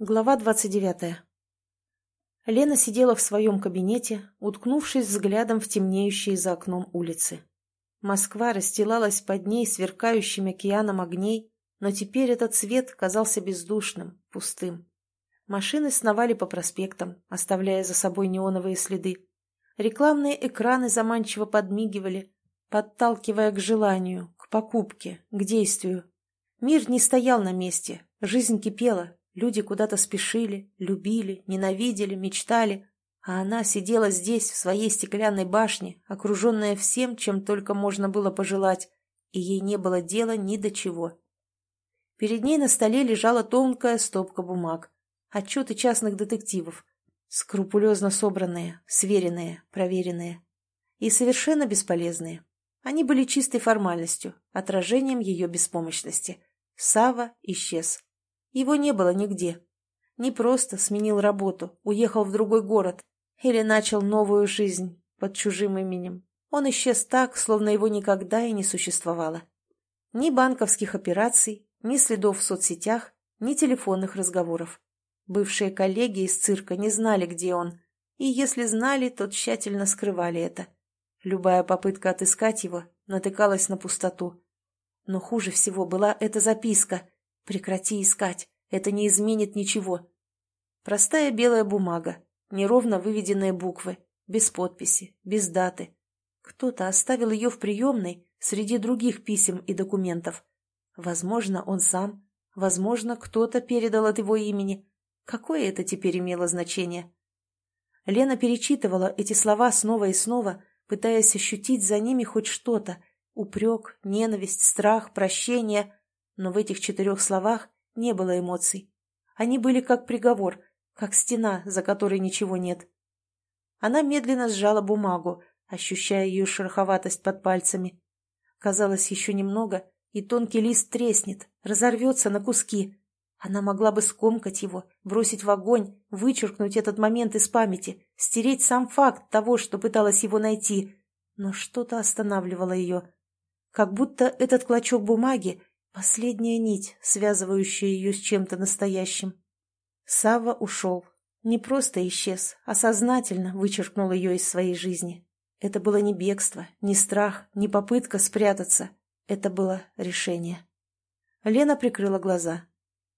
Глава двадцать девятая. Лена сидела в своем кабинете, уткнувшись взглядом в темнеющие за окном улицы. Москва расстилалась под ней сверкающим океаном огней, но теперь этот свет казался бездушным, пустым. Машины сновали по проспектам, оставляя за собой неоновые следы. Рекламные экраны заманчиво подмигивали, подталкивая к желанию, к покупке, к действию. Мир не стоял на месте, жизнь кипела, Люди куда-то спешили, любили, ненавидели, мечтали, а она сидела здесь, в своей стеклянной башне, окруженная всем, чем только можно было пожелать, и ей не было дела ни до чего. Перед ней на столе лежала тонкая стопка бумаг, отчеты частных детективов, скрупулезно собранные, сверенные, проверенные и совершенно бесполезные. Они были чистой формальностью, отражением ее беспомощности. Сава исчез. Его не было нигде. Не просто сменил работу, уехал в другой город или начал новую жизнь под чужим именем. Он исчез так, словно его никогда и не существовало. Ни банковских операций, ни следов в соцсетях, ни телефонных разговоров. Бывшие коллеги из цирка не знали, где он, и если знали, то тщательно скрывали это. Любая попытка отыскать его натыкалась на пустоту. Но хуже всего была эта записка, Прекрати искать, это не изменит ничего. Простая белая бумага, неровно выведенные буквы, без подписи, без даты. Кто-то оставил ее в приемной среди других писем и документов. Возможно, он сам, возможно, кто-то передал от его имени. Какое это теперь имело значение? Лена перечитывала эти слова снова и снова, пытаясь ощутить за ними хоть что-то. Упрек, ненависть, страх, прощение но в этих четырех словах не было эмоций. Они были как приговор, как стена, за которой ничего нет. Она медленно сжала бумагу, ощущая ее шероховатость под пальцами. Казалось, еще немного, и тонкий лист треснет, разорвется на куски. Она могла бы скомкать его, бросить в огонь, вычеркнуть этот момент из памяти, стереть сам факт того, что пыталась его найти. Но что-то останавливало ее. Как будто этот клочок бумаги Последняя нить, связывающая ее с чем-то настоящим. Сава ушел. Не просто исчез, а сознательно вычеркнул ее из своей жизни. Это было не бегство, не страх, не попытка спрятаться. Это было решение. Лена прикрыла глаза.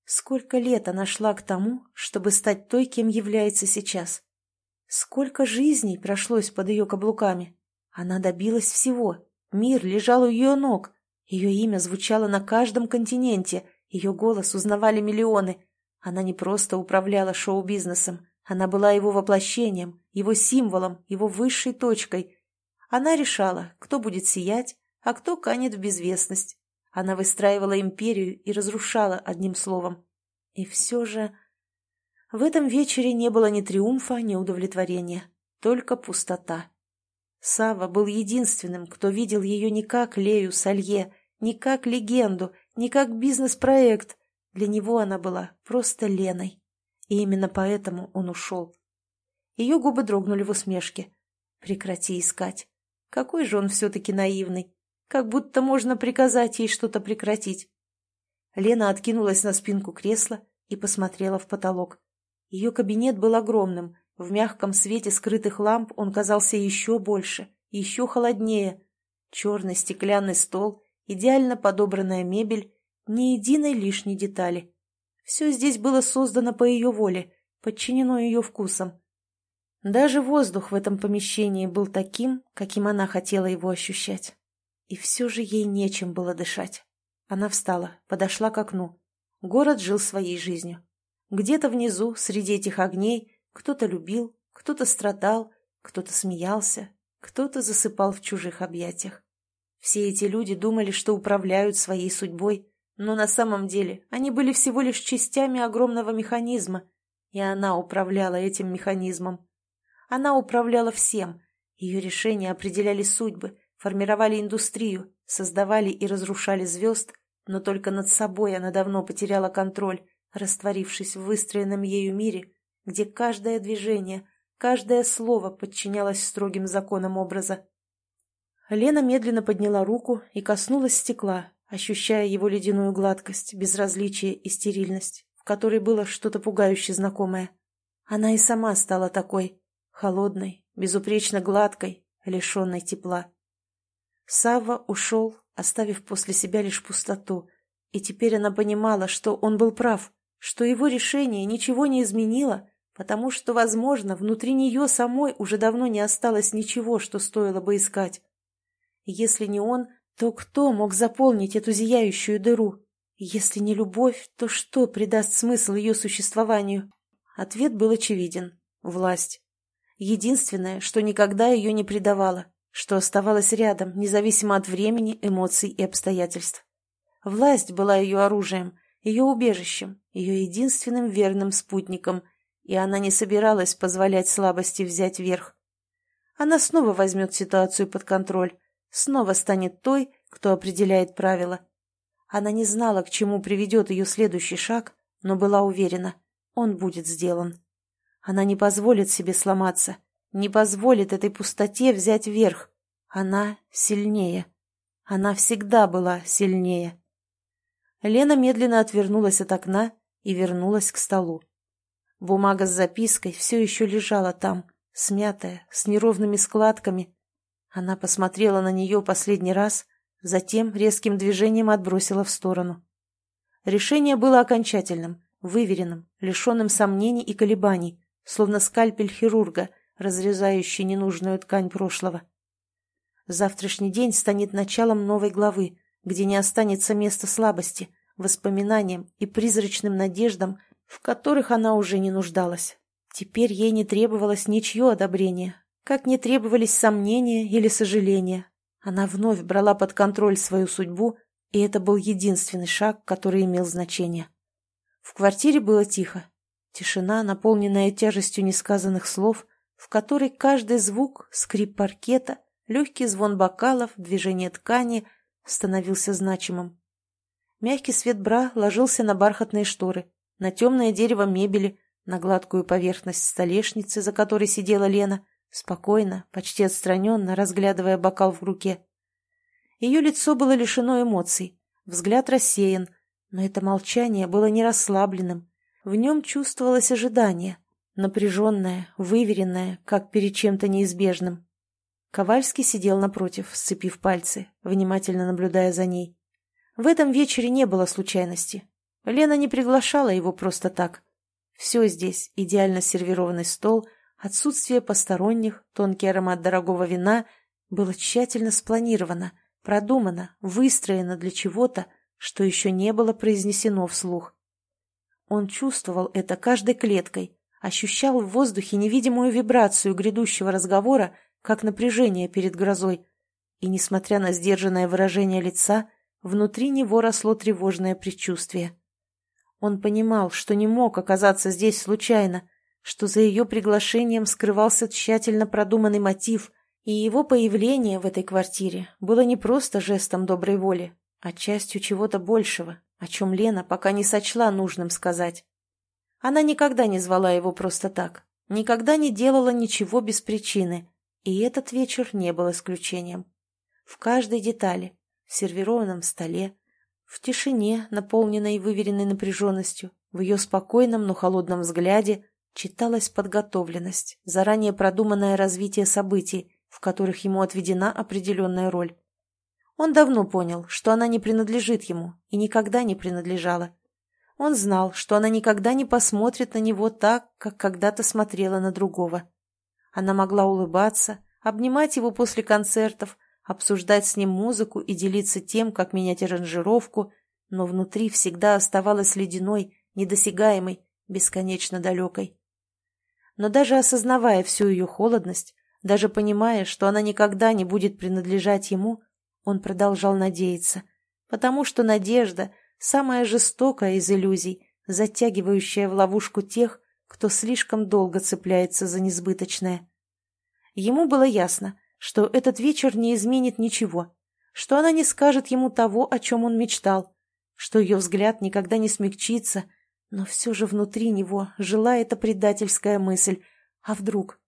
Сколько лет она шла к тому, чтобы стать той, кем является сейчас. Сколько жизней прошлось под ее каблуками. Она добилась всего. Мир лежал у ее ног. Ее имя звучало на каждом континенте, ее голос узнавали миллионы. Она не просто управляла шоу-бизнесом, она была его воплощением, его символом, его высшей точкой. Она решала, кто будет сиять, а кто канет в безвестность. Она выстраивала империю и разрушала одним словом. И все же... В этом вечере не было ни триумфа, ни удовлетворения, только пустота. Сава был единственным, кто видел ее не как Лею Салье, не как легенду, не как бизнес-проект. Для него она была просто Леной. И именно поэтому он ушел. Ее губы дрогнули в усмешке. Прекрати искать. Какой же он все-таки наивный. Как будто можно приказать ей что-то прекратить. Лена откинулась на спинку кресла и посмотрела в потолок. Ее кабинет был огромным. В мягком свете скрытых ламп он казался еще больше, еще холоднее. Черный стеклянный стол идеально подобранная мебель, ни единой лишней детали. Все здесь было создано по ее воле, подчинено ее вкусам. Даже воздух в этом помещении был таким, каким она хотела его ощущать. И все же ей нечем было дышать. Она встала, подошла к окну. Город жил своей жизнью. Где-то внизу, среди этих огней, кто-то любил, кто-то страдал, кто-то смеялся, кто-то засыпал в чужих объятиях. Все эти люди думали, что управляют своей судьбой, но на самом деле они были всего лишь частями огромного механизма, и она управляла этим механизмом. Она управляла всем. Ее решения определяли судьбы, формировали индустрию, создавали и разрушали звезд, но только над собой она давно потеряла контроль, растворившись в выстроенном ею мире, где каждое движение, каждое слово подчинялось строгим законам образа. Лена медленно подняла руку и коснулась стекла, ощущая его ледяную гладкость, безразличие и стерильность, в которой было что-то пугающе знакомое. Она и сама стала такой, холодной, безупречно гладкой, лишенной тепла. Савва ушел, оставив после себя лишь пустоту, и теперь она понимала, что он был прав, что его решение ничего не изменило, потому что, возможно, внутри нее самой уже давно не осталось ничего, что стоило бы искать. Если не он, то кто мог заполнить эту зияющую дыру? Если не любовь, то что придаст смысл ее существованию? Ответ был очевиден – власть. Единственное, что никогда ее не предавало, что оставалось рядом, независимо от времени, эмоций и обстоятельств. Власть была ее оружием, ее убежищем, ее единственным верным спутником, и она не собиралась позволять слабости взять верх. Она снова возьмет ситуацию под контроль, снова станет той, кто определяет правила. Она не знала, к чему приведет ее следующий шаг, но была уверена, он будет сделан. Она не позволит себе сломаться, не позволит этой пустоте взять верх. Она сильнее. Она всегда была сильнее. Лена медленно отвернулась от окна и вернулась к столу. Бумага с запиской все еще лежала там, смятая, с неровными складками. Она посмотрела на нее последний раз, затем резким движением отбросила в сторону. Решение было окончательным, выверенным, лишенным сомнений и колебаний, словно скальпель хирурга, разрезающий ненужную ткань прошлого. Завтрашний день станет началом новой главы, где не останется места слабости, воспоминаниям и призрачным надеждам, в которых она уже не нуждалась. Теперь ей не требовалось ничье одобрение, как не требовались сомнения или сожаления. Она вновь брала под контроль свою судьбу, и это был единственный шаг, который имел значение. В квартире было тихо. Тишина, наполненная тяжестью несказанных слов, в которой каждый звук, скрип паркета, легкий звон бокалов, движение ткани — становился значимым. Мягкий свет бра ложился на бархатные шторы, на темное дерево мебели, на гладкую поверхность столешницы, за которой сидела Лена, спокойно, почти отстраненно, разглядывая бокал в руке. Ее лицо было лишено эмоций, взгляд рассеян, но это молчание было не расслабленным. В нем чувствовалось ожидание, напряженное, выверенное, как перед чем-то неизбежным. Ковальский сидел напротив, сцепив пальцы, внимательно наблюдая за ней. В этом вечере не было случайности. Лена не приглашала его просто так. Все здесь, идеально сервированный стол, отсутствие посторонних, тонкий аромат дорогого вина, было тщательно спланировано, продумано, выстроено для чего-то, что еще не было произнесено вслух. Он чувствовал это каждой клеткой, ощущал в воздухе невидимую вибрацию грядущего разговора как напряжение перед грозой, и, несмотря на сдержанное выражение лица, внутри него росло тревожное предчувствие. Он понимал, что не мог оказаться здесь случайно, что за ее приглашением скрывался тщательно продуманный мотив, и его появление в этой квартире было не просто жестом доброй воли, а частью чего-то большего, о чем Лена пока не сочла нужным сказать. Она никогда не звала его просто так, никогда не делала ничего без причины, и этот вечер не был исключением. В каждой детали, в сервированном столе, в тишине, наполненной выверенной напряженностью, в ее спокойном, но холодном взгляде читалась подготовленность, заранее продуманное развитие событий, в которых ему отведена определенная роль. Он давно понял, что она не принадлежит ему и никогда не принадлежала. Он знал, что она никогда не посмотрит на него так, как когда-то смотрела на другого. Она могла улыбаться, обнимать его после концертов, обсуждать с ним музыку и делиться тем, как менять аранжировку, но внутри всегда оставалась ледяной, недосягаемой, бесконечно далекой. Но даже осознавая всю ее холодность, даже понимая, что она никогда не будет принадлежать ему, он продолжал надеяться, потому что надежда – самая жестокая из иллюзий, затягивающая в ловушку тех, кто слишком долго цепляется за несбыточное. Ему было ясно, что этот вечер не изменит ничего, что она не скажет ему того, о чем он мечтал, что ее взгляд никогда не смягчится, но все же внутри него жила эта предательская мысль «А вдруг?».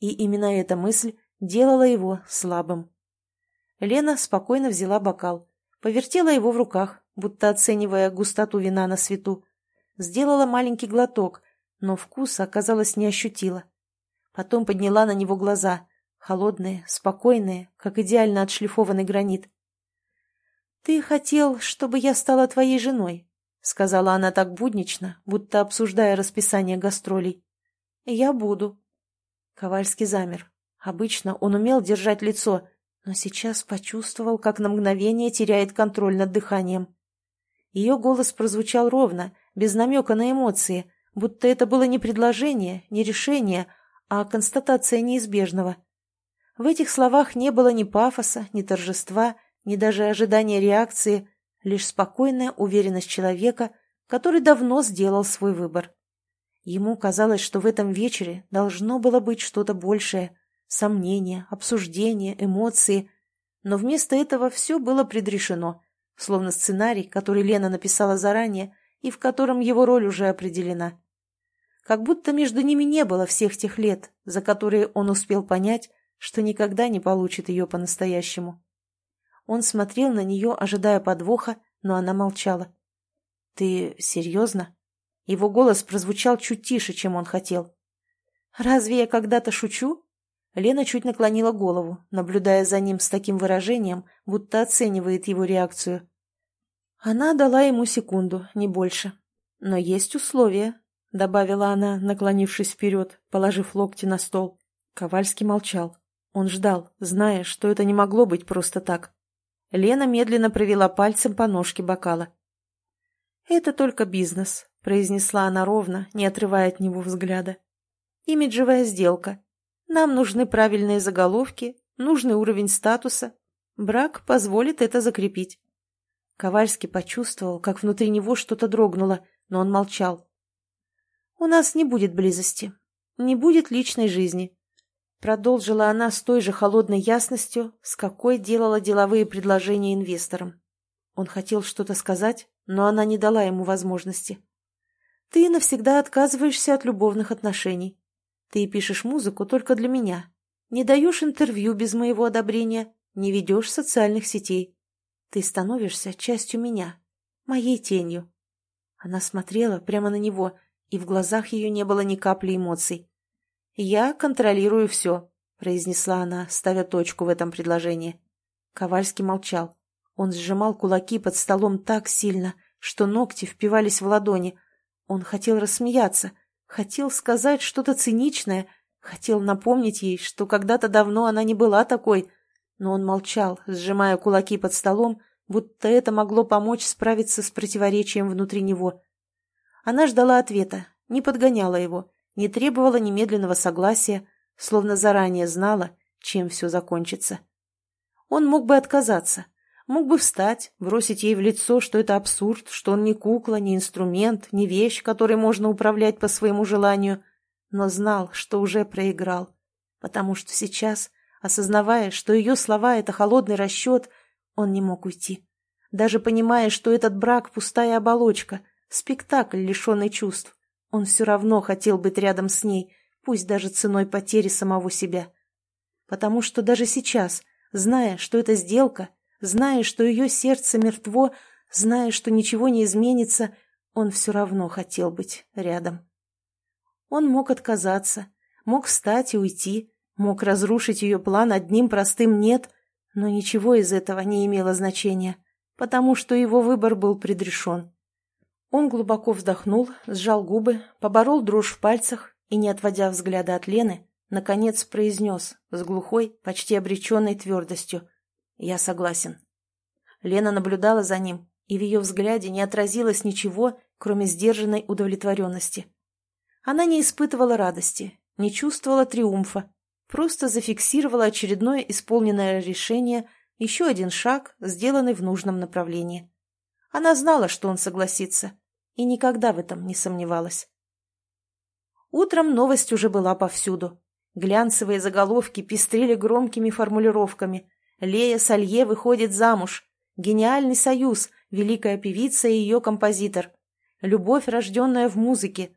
И именно эта мысль делала его слабым. Лена спокойно взяла бокал, повертела его в руках, будто оценивая густоту вина на свету, сделала маленький глоток, но вкуса, оказалось, не ощутила. Потом подняла на него глаза, холодные, спокойные, как идеально отшлифованный гранит. «Ты хотел, чтобы я стала твоей женой», — сказала она так буднично, будто обсуждая расписание гастролей. «Я буду». Ковальский замер. Обычно он умел держать лицо, но сейчас почувствовал, как на мгновение теряет контроль над дыханием. Ее голос прозвучал ровно, без намека на эмоции, будто это было не предложение, не решение, а констатация неизбежного. В этих словах не было ни пафоса, ни торжества, ни даже ожидания реакции, лишь спокойная уверенность человека, который давно сделал свой выбор. Ему казалось, что в этом вечере должно было быть что-то большее – сомнения, обсуждения, эмоции. Но вместо этого все было предрешено, словно сценарий, который Лена написала заранее и в котором его роль уже определена. Как будто между ними не было всех тех лет, за которые он успел понять, что никогда не получит ее по-настоящему. Он смотрел на нее, ожидая подвоха, но она молчала. «Ты серьезно?» Его голос прозвучал чуть тише, чем он хотел. «Разве я когда-то шучу?» Лена чуть наклонила голову, наблюдая за ним с таким выражением, будто оценивает его реакцию. Она дала ему секунду, не больше. «Но есть условия», — добавила она, наклонившись вперед, положив локти на стол. Ковальский молчал. Он ждал, зная, что это не могло быть просто так. Лена медленно провела пальцем по ножке бокала. «Это только бизнес», — произнесла она ровно, не отрывая от него взгляда. «Имиджевая сделка. Нам нужны правильные заголовки, нужный уровень статуса. Брак позволит это закрепить». Ковальский почувствовал, как внутри него что-то дрогнуло, но он молчал. «У нас не будет близости, не будет личной жизни. Продолжила она с той же холодной ясностью, с какой делала деловые предложения инвесторам. Он хотел что-то сказать, но она не дала ему возможности. «Ты навсегда отказываешься от любовных отношений. Ты пишешь музыку только для меня. Не даешь интервью без моего одобрения, не ведешь социальных сетей. Ты становишься частью меня, моей тенью». Она смотрела прямо на него, и в глазах ее не было ни капли эмоций. «Я контролирую все», — произнесла она, ставя точку в этом предложении. Ковальский молчал. Он сжимал кулаки под столом так сильно, что ногти впивались в ладони. Он хотел рассмеяться, хотел сказать что-то циничное, хотел напомнить ей, что когда-то давно она не была такой, но он молчал, сжимая кулаки под столом, будто это могло помочь справиться с противоречием внутри него. Она ждала ответа, не подгоняла его, не требовала немедленного согласия, словно заранее знала, чем все закончится. Он мог бы отказаться, мог бы встать, бросить ей в лицо, что это абсурд, что он не кукла, не инструмент, не вещь, которой можно управлять по своему желанию, но знал, что уже проиграл, потому что сейчас, осознавая, что ее слова — это холодный расчет, он не мог уйти, даже понимая, что этот брак — пустая оболочка, спектакль, лишенный чувств. Он все равно хотел быть рядом с ней, пусть даже ценой потери самого себя. Потому что даже сейчас, зная, что это сделка, зная, что ее сердце мертво, зная, что ничего не изменится, он все равно хотел быть рядом. Он мог отказаться, мог встать и уйти, мог разрушить ее план одним простым «нет», но ничего из этого не имело значения, потому что его выбор был предрешен. Он глубоко вздохнул, сжал губы, поборол дрожь в пальцах и, не отводя взгляда от Лены, наконец произнес с глухой, почти обреченной твердостью «Я согласен». Лена наблюдала за ним, и в ее взгляде не отразилось ничего, кроме сдержанной удовлетворенности. Она не испытывала радости, не чувствовала триумфа, просто зафиксировала очередное исполненное решение, еще один шаг, сделанный в нужном направлении. Она знала, что он согласится, и никогда в этом не сомневалась. Утром новость уже была повсюду. Глянцевые заголовки пестрели громкими формулировками. Лея Салье выходит замуж. Гениальный союз, великая певица и ее композитор. Любовь, рожденная в музыке.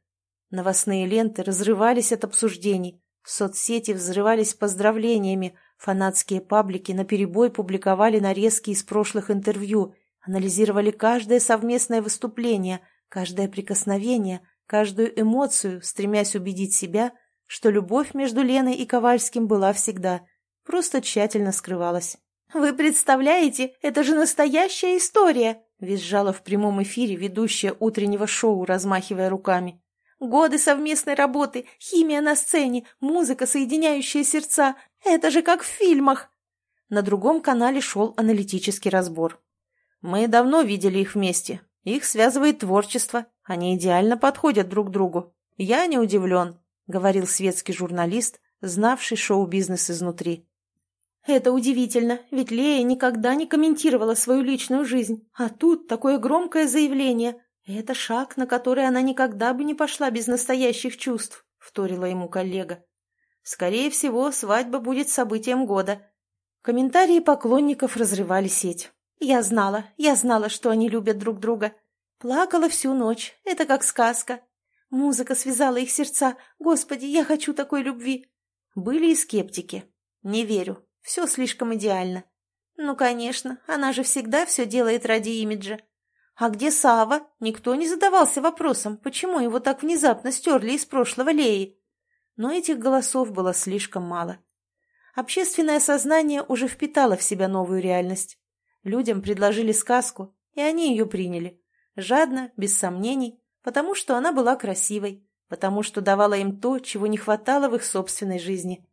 Новостные ленты разрывались от обсуждений. Соцсети взрывались поздравлениями. Фанатские паблики наперебой публиковали нарезки из прошлых интервью, анализировали каждое совместное выступление – каждое прикосновение, каждую эмоцию, стремясь убедить себя, что любовь между Леной и Ковальским была всегда, просто тщательно скрывалась. «Вы представляете, это же настоящая история!» — визжала в прямом эфире ведущая утреннего шоу, размахивая руками. «Годы совместной работы, химия на сцене, музыка, соединяющая сердца. Это же как в фильмах!» На другом канале шел аналитический разбор. «Мы давно видели их вместе. Их связывает творчество. Они идеально подходят друг другу. Я не удивлен», — говорил светский журналист, знавший шоу-бизнес изнутри. «Это удивительно, ведь Лея никогда не комментировала свою личную жизнь. А тут такое громкое заявление. Это шаг, на который она никогда бы не пошла без настоящих чувств», — вторила ему коллега. «Скорее всего, свадьба будет событием года», Комментарии поклонников разрывали сеть. Я знала, я знала, что они любят друг друга. Плакала всю ночь, это как сказка. Музыка связала их сердца. Господи, я хочу такой любви. Были и скептики. Не верю, все слишком идеально. Ну, конечно, она же всегда все делает ради имиджа. А где Сава? Никто не задавался вопросом, почему его так внезапно стерли из прошлого Леи. Но этих голосов было слишком мало. Общественное сознание уже впитало в себя новую реальность. Людям предложили сказку, и они ее приняли. Жадно, без сомнений, потому что она была красивой, потому что давала им то, чего не хватало в их собственной жизни.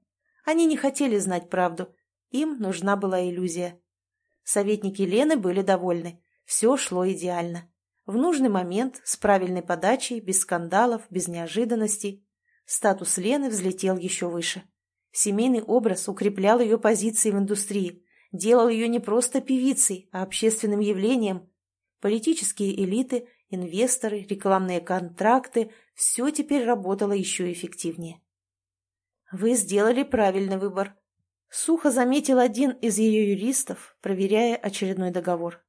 Они не хотели знать правду, им нужна была иллюзия. Советники Лены были довольны, все шло идеально. В нужный момент, с правильной подачей, без скандалов, без неожиданностей. Статус Лены взлетел еще выше. Семейный образ укреплял ее позиции в индустрии, делал ее не просто певицей, а общественным явлением. Политические элиты, инвесторы, рекламные контракты – все теперь работало еще эффективнее. «Вы сделали правильный выбор», – сухо заметил один из ее юристов, проверяя очередной договор.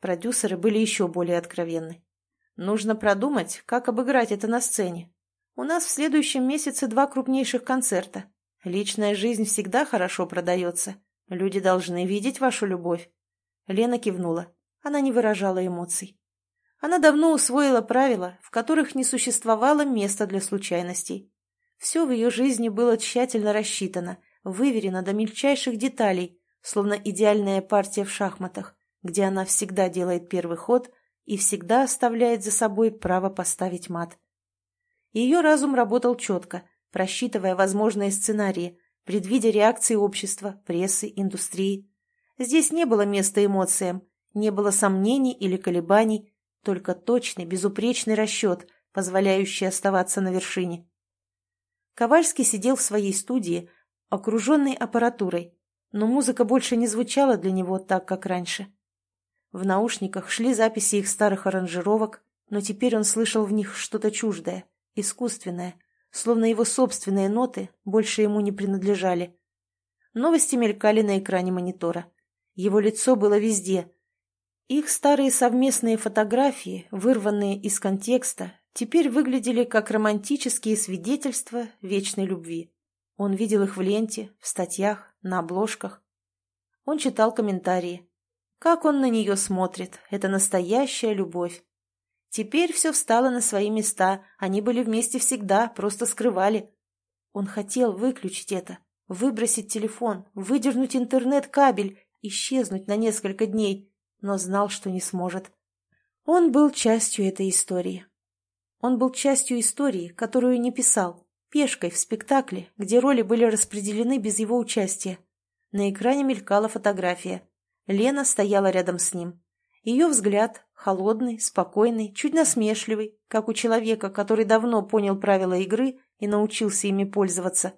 Продюсеры были еще более откровенны. «Нужно продумать, как обыграть это на сцене. У нас в следующем месяце два крупнейших концерта. Личная жизнь всегда хорошо продается. Люди должны видеть вашу любовь. Лена кивнула. Она не выражала эмоций. Она давно усвоила правила, в которых не существовало места для случайностей. Все в ее жизни было тщательно рассчитано, выверено до мельчайших деталей, словно идеальная партия в шахматах, где она всегда делает первый ход и всегда оставляет за собой право поставить мат. Ее разум работал четко, просчитывая возможные сценарии, предвидя реакции общества, прессы, индустрии. Здесь не было места эмоциям, не было сомнений или колебаний, только точный, безупречный расчет, позволяющий оставаться на вершине. Ковальский сидел в своей студии, окруженный аппаратурой, но музыка больше не звучала для него так, как раньше. В наушниках шли записи их старых аранжировок, но теперь он слышал в них что-то чуждое, искусственное, словно его собственные ноты больше ему не принадлежали. Новости мелькали на экране монитора. Его лицо было везде. Их старые совместные фотографии, вырванные из контекста, теперь выглядели как романтические свидетельства вечной любви. Он видел их в ленте, в статьях, на обложках. Он читал комментарии. Как он на нее смотрит, это настоящая любовь. Теперь все встало на свои места, они были вместе всегда, просто скрывали. Он хотел выключить это, выбросить телефон, выдернуть интернет-кабель, исчезнуть на несколько дней, но знал, что не сможет. Он был частью этой истории. Он был частью истории, которую не писал, пешкой в спектакле, где роли были распределены без его участия. На экране мелькала фотография. Лена стояла рядом с ним. Ее взгляд, холодный, спокойный, чуть насмешливый, как у человека, который давно понял правила игры и научился ими пользоваться.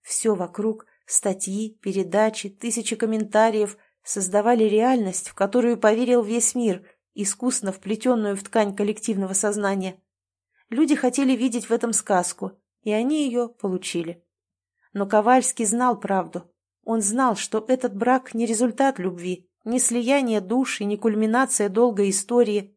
Все вокруг, статьи, передачи, тысячи комментариев создавали реальность, в которую поверил весь мир, искусно вплетенную в ткань коллективного сознания. Люди хотели видеть в этом сказку, и они ее получили. Но Ковальский знал правду. Он знал, что этот брак не результат любви, ни слияние душ и ни кульминация долгой истории.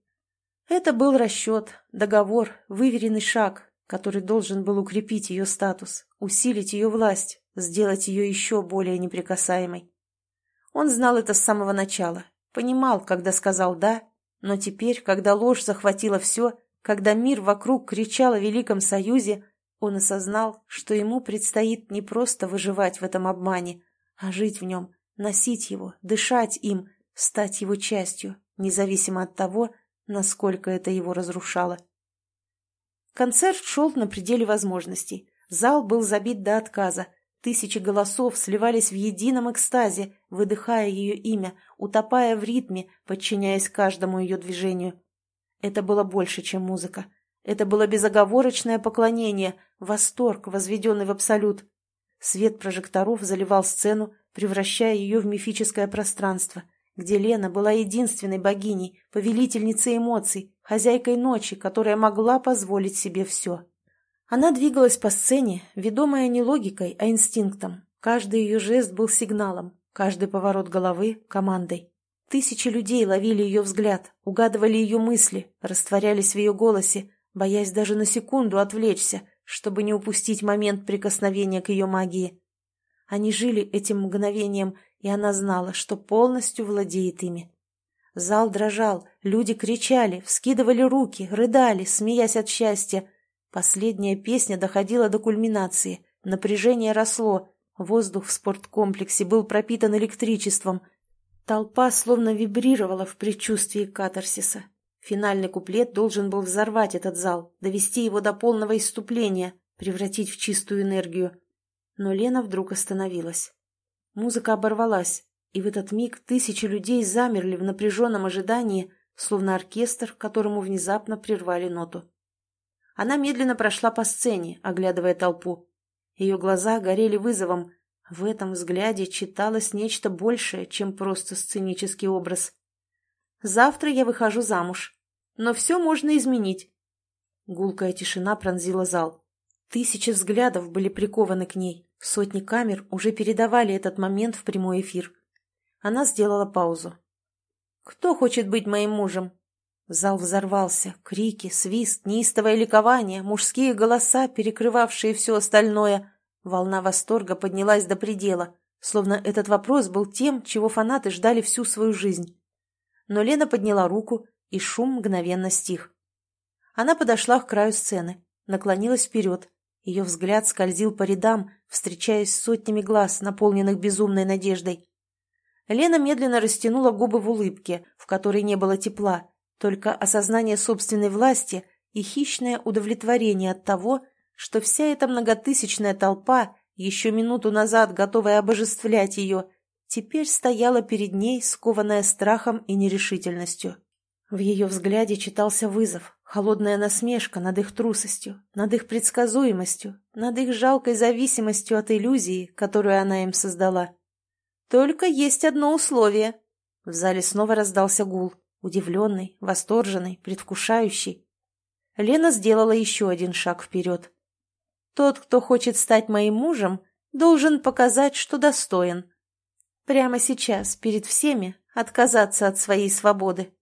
Это был расчет, договор, выверенный шаг, который должен был укрепить ее статус, усилить ее власть, сделать ее еще более неприкасаемой. Он знал это с самого начала, понимал, когда сказал «да», но теперь, когда ложь захватила все, когда мир вокруг кричал о Великом Союзе, он осознал, что ему предстоит не просто выживать в этом обмане, а жить в нем, носить его, дышать им, стать его частью, независимо от того, насколько это его разрушало. Концерт шел на пределе возможностей. Зал был забит до отказа. Тысячи голосов сливались в едином экстазе, выдыхая ее имя, утопая в ритме, подчиняясь каждому ее движению. Это было больше, чем музыка. Это было безоговорочное поклонение, восторг, возведенный в абсолют. Свет прожекторов заливал сцену, превращая ее в мифическое пространство, где Лена была единственной богиней, повелительницей эмоций, хозяйкой ночи, которая могла позволить себе все. Она двигалась по сцене, ведомая не логикой, а инстинктом. Каждый ее жест был сигналом, каждый поворот головы — командой. Тысячи людей ловили ее взгляд, угадывали ее мысли, растворялись в ее голосе, боясь даже на секунду отвлечься, чтобы не упустить момент прикосновения к ее магии. Они жили этим мгновением, и она знала, что полностью владеет ими. Зал дрожал, люди кричали, вскидывали руки, рыдали, смеясь от счастья. Последняя песня доходила до кульминации, напряжение росло, воздух в спорткомплексе был пропитан электричеством. Толпа словно вибрировала в предчувствии катарсиса. Финальный куплет должен был взорвать этот зал, довести его до полного иступления, превратить в чистую энергию. Но Лена вдруг остановилась. Музыка оборвалась, и в этот миг тысячи людей замерли в напряженном ожидании, словно оркестр, которому внезапно прервали ноту. Она медленно прошла по сцене, оглядывая толпу. Ее глаза горели вызовом. В этом взгляде читалось нечто большее, чем просто сценический образ. «Завтра я выхожу замуж», но все можно изменить. Гулкая тишина пронзила зал. Тысячи взглядов были прикованы к ней. Сотни камер уже передавали этот момент в прямой эфир. Она сделала паузу. «Кто хочет быть моим мужем?» Зал взорвался. Крики, свист, неистовое ликование, мужские голоса, перекрывавшие все остальное. Волна восторга поднялась до предела, словно этот вопрос был тем, чего фанаты ждали всю свою жизнь. Но Лена подняла руку, и шум мгновенно стих. Она подошла к краю сцены, наклонилась вперед. Ее взгляд скользил по рядам, встречаясь с сотнями глаз, наполненных безумной надеждой. Лена медленно растянула губы в улыбке, в которой не было тепла, только осознание собственной власти и хищное удовлетворение от того, что вся эта многотысячная толпа, еще минуту назад готовая обожествлять ее, теперь стояла перед ней, скованная страхом и нерешительностью. В ее взгляде читался вызов, холодная насмешка над их трусостью, над их предсказуемостью, над их жалкой зависимостью от иллюзии, которую она им создала. «Только есть одно условие». В зале снова раздался гул, удивленный, восторженный, предвкушающий. Лена сделала еще один шаг вперед. «Тот, кто хочет стать моим мужем, должен показать, что достоин. Прямо сейчас, перед всеми, отказаться от своей свободы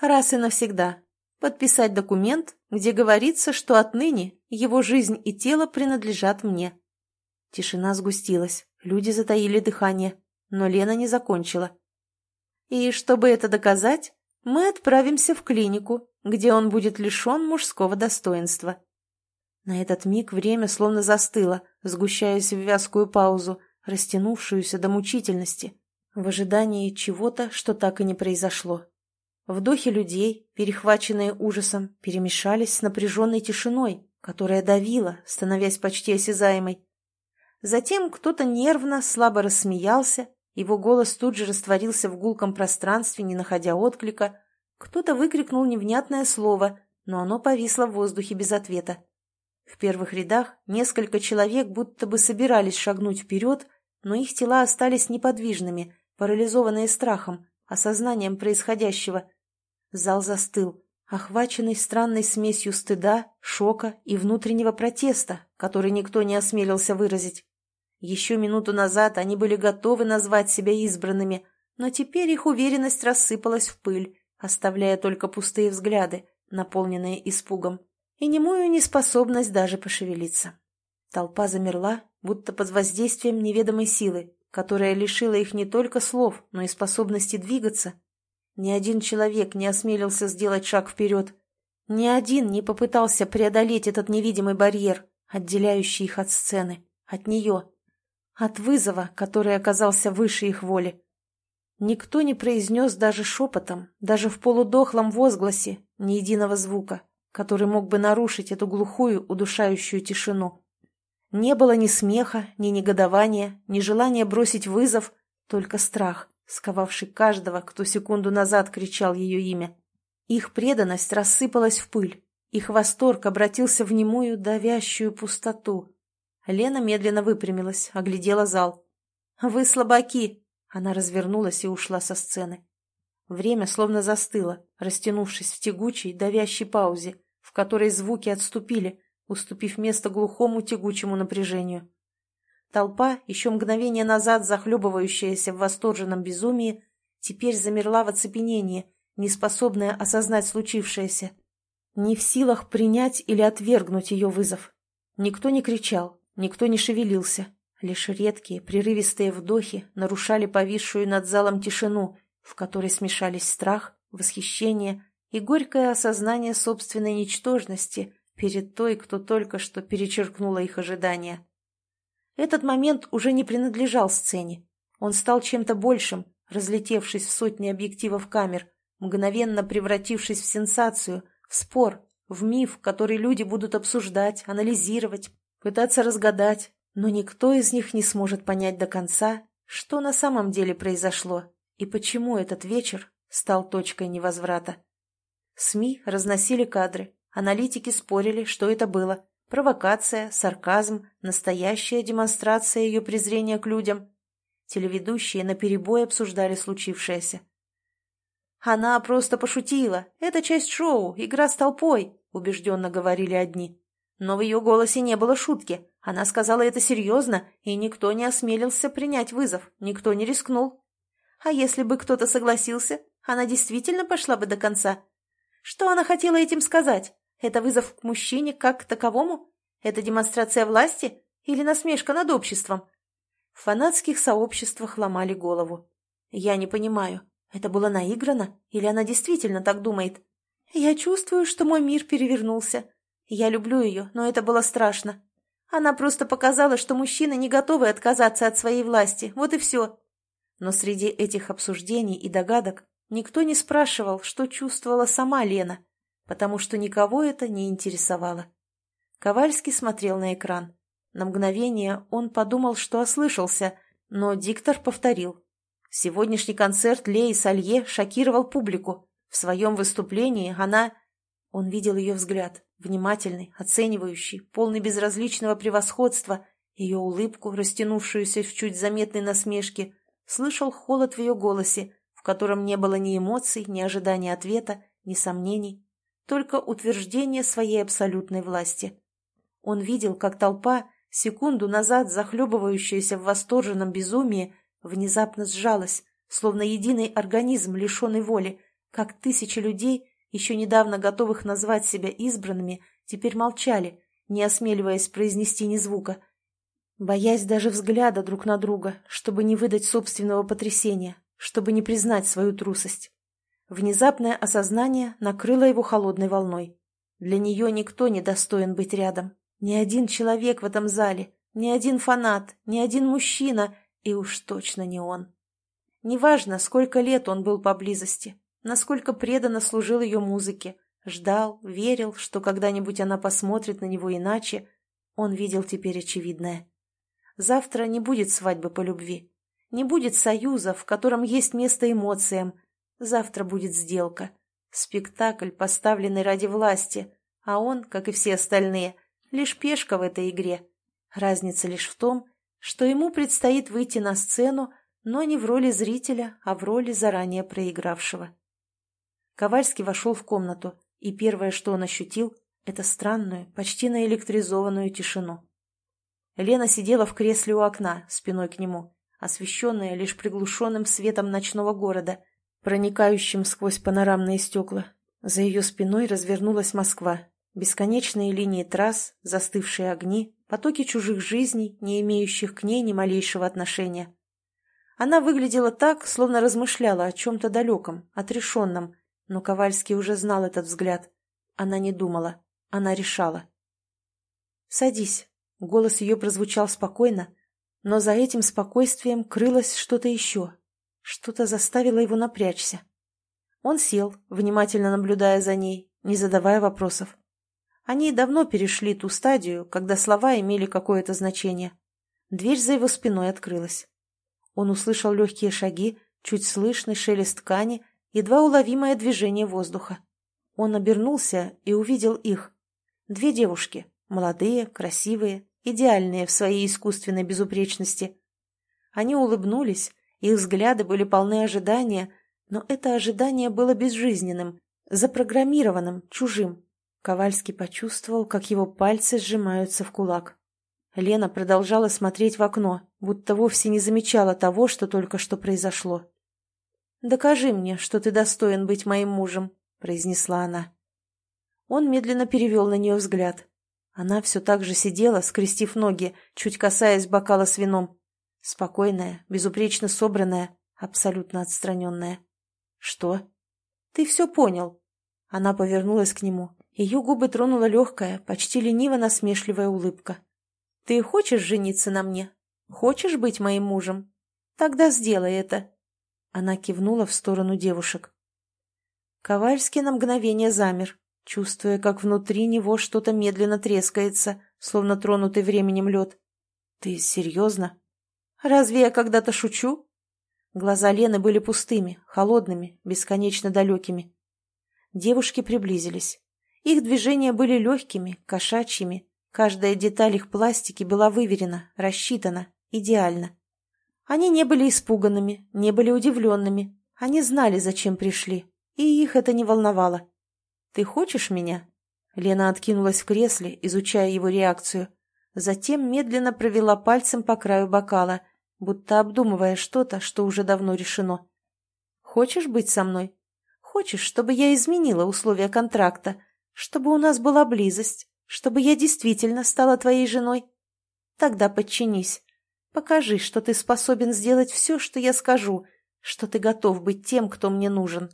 раз и навсегда, подписать документ, где говорится, что отныне его жизнь и тело принадлежат мне. Тишина сгустилась, люди затаили дыхание, но Лена не закончила. И чтобы это доказать, мы отправимся в клинику, где он будет лишен мужского достоинства. На этот миг время словно застыло, сгущаясь в вязкую паузу, растянувшуюся до мучительности, в ожидании чего-то, что так и не произошло. Вдохи людей, перехваченные ужасом, перемешались с напряженной тишиной, которая давила, становясь почти осязаемой. Затем кто-то нервно, слабо рассмеялся, его голос тут же растворился в гулком пространстве, не находя отклика. Кто-то выкрикнул невнятное слово, но оно повисло в воздухе без ответа. В первых рядах несколько человек будто бы собирались шагнуть вперед, но их тела остались неподвижными, парализованные страхом, осознанием происходящего – Зал застыл, охваченный странной смесью стыда, шока и внутреннего протеста, который никто не осмелился выразить. Еще минуту назад они были готовы назвать себя избранными, но теперь их уверенность рассыпалась в пыль, оставляя только пустые взгляды, наполненные испугом, и немую неспособность даже пошевелиться. Толпа замерла, будто под воздействием неведомой силы, которая лишила их не только слов, но и способности двигаться ни один человек не осмелился сделать шаг вперед. Ни один не попытался преодолеть этот невидимый барьер, отделяющий их от сцены, от нее, от вызова, который оказался выше их воли. Никто не произнес даже шепотом, даже в полудохлом возгласе ни единого звука, который мог бы нарушить эту глухую, удушающую тишину. Не было ни смеха, ни негодования, ни желания бросить вызов, только страх, сковавший каждого, кто секунду назад кричал ее имя. Их преданность рассыпалась в пыль, их восторг обратился в немую, давящую пустоту. Лена медленно выпрямилась, оглядела зал. «Вы слабаки!» Она развернулась и ушла со сцены. Время словно застыло, растянувшись в тягучей, давящей паузе, в которой звуки отступили, уступив место глухому тягучему напряжению. Толпа, еще мгновение назад захлебывающаяся в восторженном безумии, теперь замерла в оцепенении, неспособная осознать случившееся. Не в силах принять или отвергнуть ее вызов. Никто не кричал, никто не шевелился, Лишь редкие, прерывистые вдохи нарушали повисшую над залом тишину, в которой смешались страх, восхищение и горькое осознание собственной ничтожности перед той, кто только что перечеркнула их ожидания. Этот момент уже не принадлежал сцене. Он стал чем-то большим, разлетевшись в сотни объективов камер, мгновенно превратившись в сенсацию, в спор, в миф, который люди будут обсуждать, анализировать, пытаться разгадать, но никто из них не сможет понять до конца, что на самом деле произошло и почему этот вечер стал точкой невозврата. СМИ разносили кадры, аналитики спорили, что это было. Провокация, сарказм, настоящая демонстрация ее презрения к людям. Телеведущие наперебой обсуждали случившееся. «Она просто пошутила. Это часть шоу, игра с толпой», — убежденно говорили одни. Но в ее голосе не было шутки. Она сказала это серьезно, и никто не осмелился принять вызов, никто не рискнул. А если бы кто-то согласился, она действительно пошла бы до конца. Что она хотела этим сказать? Это вызов к мужчине как к таковому? Это демонстрация власти или насмешка над обществом? В фанатских сообществах ломали голову. Я не понимаю, это было наиграно или она действительно так думает? Я чувствую, что мой мир перевернулся. Я люблю ее, но это было страшно. Она просто показала, что мужчины не готовы отказаться от своей власти, вот и все. Но среди этих обсуждений и догадок никто не спрашивал, что чувствовала сама Лена, потому что никого это не интересовало. Ковальский смотрел на экран. На мгновение он подумал, что ослышался, но диктор повторил. Сегодняшний концерт Леи Салье шокировал публику. В своем выступлении она... Он видел ее взгляд, внимательный, оценивающий, полный безразличного превосходства, ее улыбку, растянувшуюся в чуть заметной насмешке, слышал холод в ее голосе, в котором не было ни эмоций, ни ожидания ответа, ни сомнений, только утверждение своей абсолютной власти. Он видел, как толпа, секунду назад захлебывающаяся в восторженном безумии, внезапно сжалась, словно единый организм, лишенный воли, как тысячи людей еще недавно готовых назвать себя избранными, теперь молчали, не осмеливаясь произнести ни звука, боясь даже взгляда друг на друга, чтобы не выдать собственного потрясения, чтобы не признать свою трусость. Внезапное осознание накрыло его холодной волной. Для нее никто не достоин быть рядом. Ни один человек в этом зале, ни один фанат, ни один мужчина, и уж точно не он. Неважно, сколько лет он был поблизости, насколько преданно служил ее музыке, ждал, верил, что когда-нибудь она посмотрит на него иначе, он видел теперь очевидное. Завтра не будет свадьбы по любви, не будет союза, в котором есть место эмоциям, завтра будет сделка, спектакль, поставленный ради власти, а он, как и все остальные, лишь пешка в этой игре. Разница лишь в том, что ему предстоит выйти на сцену, но не в роли зрителя, а в роли заранее проигравшего. Ковальский вошел в комнату, и первое, что он ощутил, это странную, почти наэлектризованную тишину. Лена сидела в кресле у окна, спиной к нему, освещенная лишь приглушенным светом ночного города, проникающим сквозь панорамные стекла. За ее спиной развернулась Москва. Бесконечные линии трасс, застывшие огни, потоки чужих жизней, не имеющих к ней ни малейшего отношения. Она выглядела так, словно размышляла о чем-то далеком, отрешенном, но Ковальский уже знал этот взгляд. Она не думала, она решала. «Садись». Голос ее прозвучал спокойно, но за этим спокойствием крылось что-то еще. Что-то заставило его напрячься. Он сел, внимательно наблюдая за ней, не задавая вопросов. Они давно перешли ту стадию, когда слова имели какое-то значение. Дверь за его спиной открылась. Он услышал легкие шаги, чуть слышный шелест ткани, едва уловимое движение воздуха. Он обернулся и увидел их. Две девушки, молодые, красивые, идеальные в своей искусственной безупречности. Они улыбнулись, их взгляды были полны ожидания, но это ожидание было безжизненным, запрограммированным, чужим. Ковальский почувствовал, как его пальцы сжимаются в кулак. Лена продолжала смотреть в окно, будто вовсе не замечала того, что только что произошло. «Докажи мне, что ты достоин быть моим мужем», — произнесла она. Он медленно перевел на нее взгляд. Она все так же сидела, скрестив ноги, чуть касаясь бокала с вином. Спокойная, безупречно собранная, абсолютно отстраненная. «Что?» «Ты все понял». Она повернулась к нему. Ее губы тронула легкая, почти лениво-насмешливая улыбка. «Ты хочешь жениться на мне? Хочешь быть моим мужем? Тогда сделай это». Она кивнула в сторону девушек. Ковальский на мгновение замер, чувствуя, как внутри него что-то медленно трескается, словно тронутый временем лед. «Ты серьезно? Разве я когда-то шучу?» Глаза Лены были пустыми, холодными, бесконечно далекими. Девушки приблизились. Их движения были легкими, кошачьими. Каждая деталь их пластики была выверена, рассчитана, идеально. Они не были испуганными, не были удивленными. Они знали, зачем пришли, и их это не волновало. «Ты хочешь меня?» Лена откинулась в кресле, изучая его реакцию. Затем медленно провела пальцем по краю бокала, будто обдумывая что-то, что уже давно решено. «Хочешь быть со мной? Хочешь, чтобы я изменила условия контракта, чтобы у нас была близость, чтобы я действительно стала твоей женой? Тогда подчинись. Покажи, что ты способен сделать все, что я скажу, что ты готов быть тем, кто мне нужен».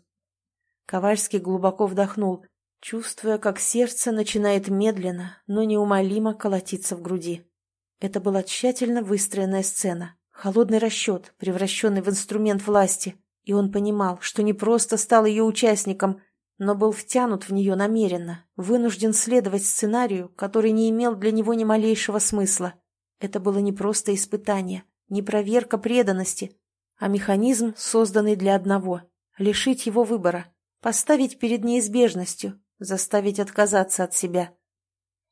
Ковальский глубоко вдохнул, чувствуя, как сердце начинает медленно, но неумолимо колотиться в груди. Это была тщательно выстроенная сцена, Холодный расчет, превращенный в инструмент власти, и он понимал, что не просто стал ее участником, но был втянут в нее намеренно, вынужден следовать сценарию, который не имел для него ни малейшего смысла. Это было не просто испытание, не проверка преданности, а механизм, созданный для одного — лишить его выбора, поставить перед неизбежностью, заставить отказаться от себя.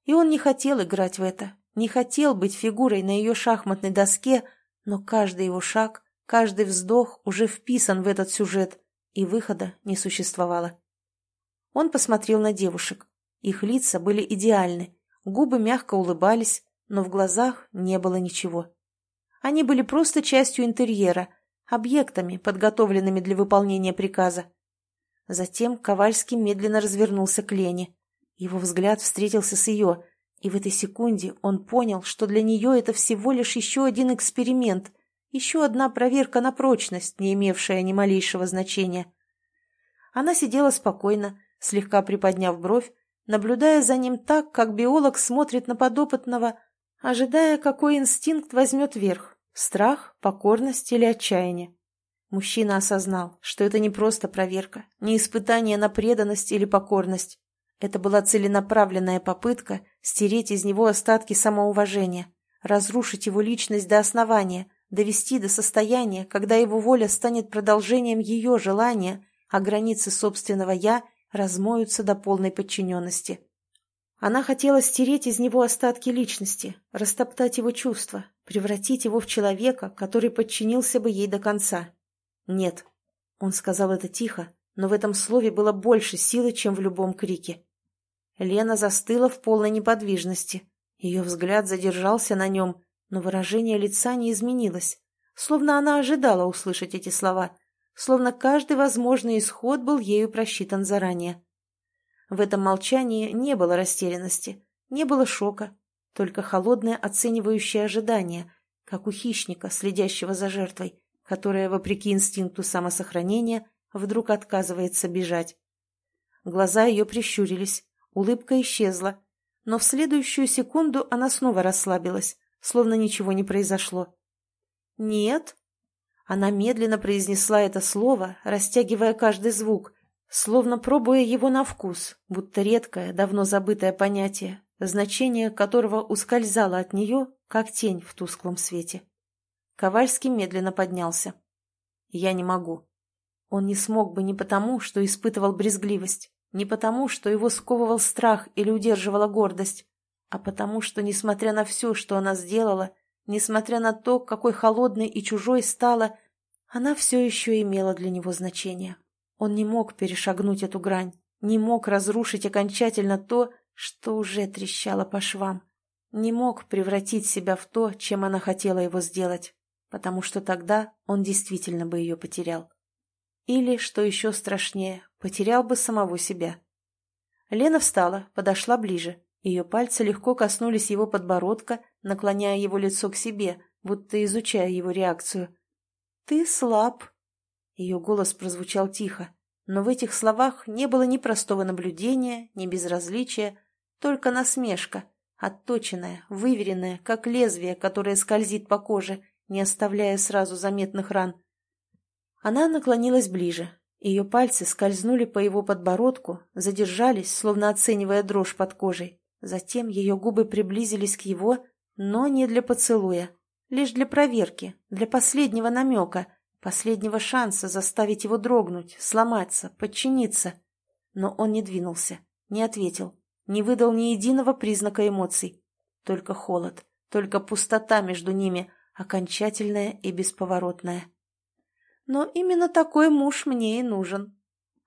И он не хотел играть в это, не хотел быть фигурой на ее шахматной доске, но каждый его шаг, каждый вздох уже вписан в этот сюжет, и выхода не существовало. Он посмотрел на девушек. Их лица были идеальны, губы мягко улыбались, но в глазах не было ничего. Они были просто частью интерьера, объектами, подготовленными для выполнения приказа. Затем Ковальский медленно развернулся к Лене. Его взгляд встретился с ее, и в этой секунде он понял, что для нее это всего лишь еще один эксперимент, еще одна проверка на прочность, не имевшая ни малейшего значения. Она сидела спокойно, слегка приподняв бровь, наблюдая за ним так, как биолог смотрит на подопытного, ожидая, какой инстинкт возьмет верх – страх, покорность или отчаяние. Мужчина осознал, что это не просто проверка, не испытание на преданность или покорность, это была целенаправленная попытка стереть из него остатки самоуважения, разрушить его личность до основания, довести до состояния, когда его воля станет продолжением ее желания, а границы собственного «я» размоются до полной подчиненности. Она хотела стереть из него остатки личности, растоптать его чувства, превратить его в человека, который подчинился бы ей до конца. «Нет», — он сказал это тихо, но в этом слове было больше силы, чем в любом крике. Лена застыла в полной неподвижности. Ее взгляд задержался на нем, но выражение лица не изменилось, словно она ожидала услышать эти слова, словно каждый возможный исход был ею просчитан заранее. В этом молчании не было растерянности, не было шока, только холодное оценивающее ожидание, как у хищника, следящего за жертвой, которая, вопреки инстинкту самосохранения, вдруг отказывается бежать. Глаза ее прищурились, улыбка исчезла, но в следующую секунду она снова расслабилась, словно ничего не произошло. «Нет?» Она медленно произнесла это слово, растягивая каждый звук, словно пробуя его на вкус, будто редкое, давно забытое понятие, значение которого ускользало от нее, как тень в тусклом свете. Ковальский медленно поднялся. «Я не могу». Он не смог бы не потому, что испытывал брезгливость, не потому, что его сковывал страх или удерживала гордость, а потому, что, несмотря на все, что она сделала, несмотря на то, какой холодной и чужой стала, она все еще имела для него значение. Он не мог перешагнуть эту грань, не мог разрушить окончательно то, что уже трещало по швам, не мог превратить себя в то, чем она хотела его сделать, потому что тогда он действительно бы ее потерял. Или, что еще страшнее, потерял бы самого себя. Лена встала, подошла ближе. Ее пальцы легко коснулись его подбородка, наклоняя его лицо к себе, будто изучая его реакцию. «Ты слаб». Ее голос прозвучал тихо, но в этих словах не было ни простого наблюдения, ни безразличия, только насмешка, отточенная, выверенная, как лезвие, которое скользит по коже, не оставляя сразу заметных ран. Она наклонилась ближе. Ее пальцы скользнули по его подбородку, задержались, словно оценивая дрожь под кожей. Затем ее губы приблизились к его, но не для поцелуя, лишь для проверки, для последнего намека, последнего шанса заставить его дрогнуть, сломаться, подчиниться. Но он не двинулся, не ответил, не выдал ни единого признака эмоций. Только холод, только пустота между ними, окончательная и бесповоротная. Но именно такой муж мне и нужен.